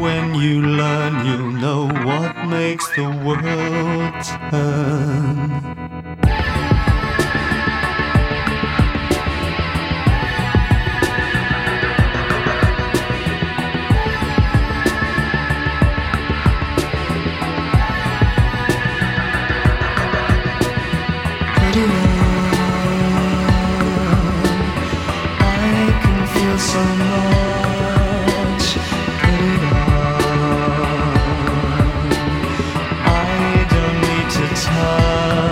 when you learn, you'll know what makes the world turn. heart.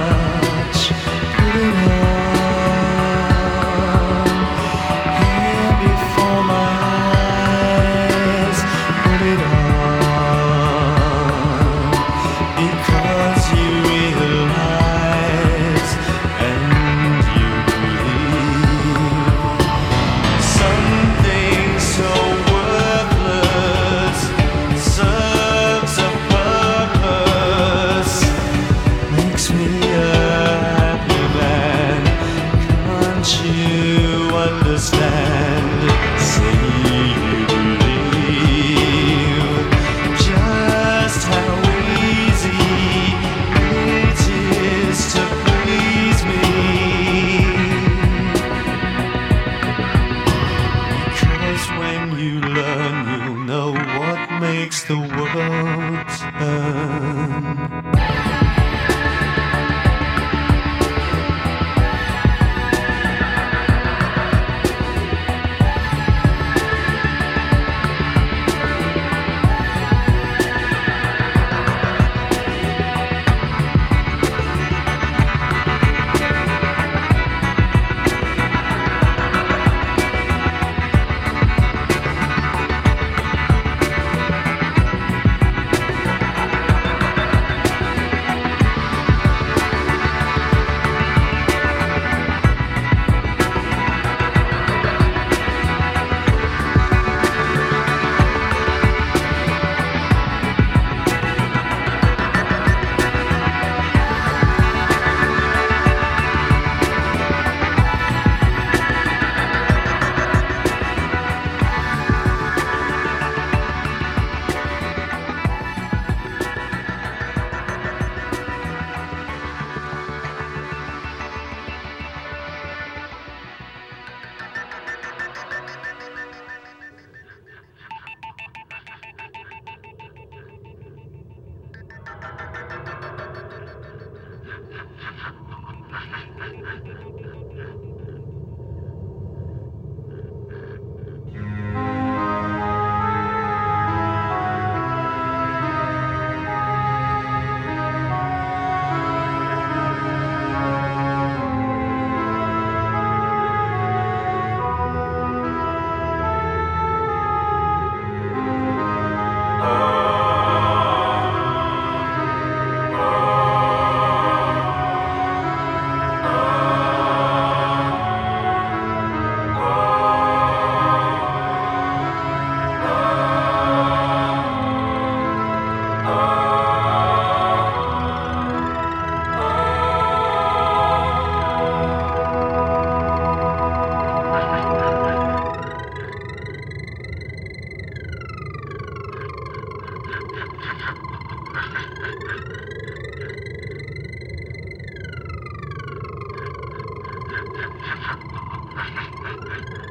Thank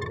you.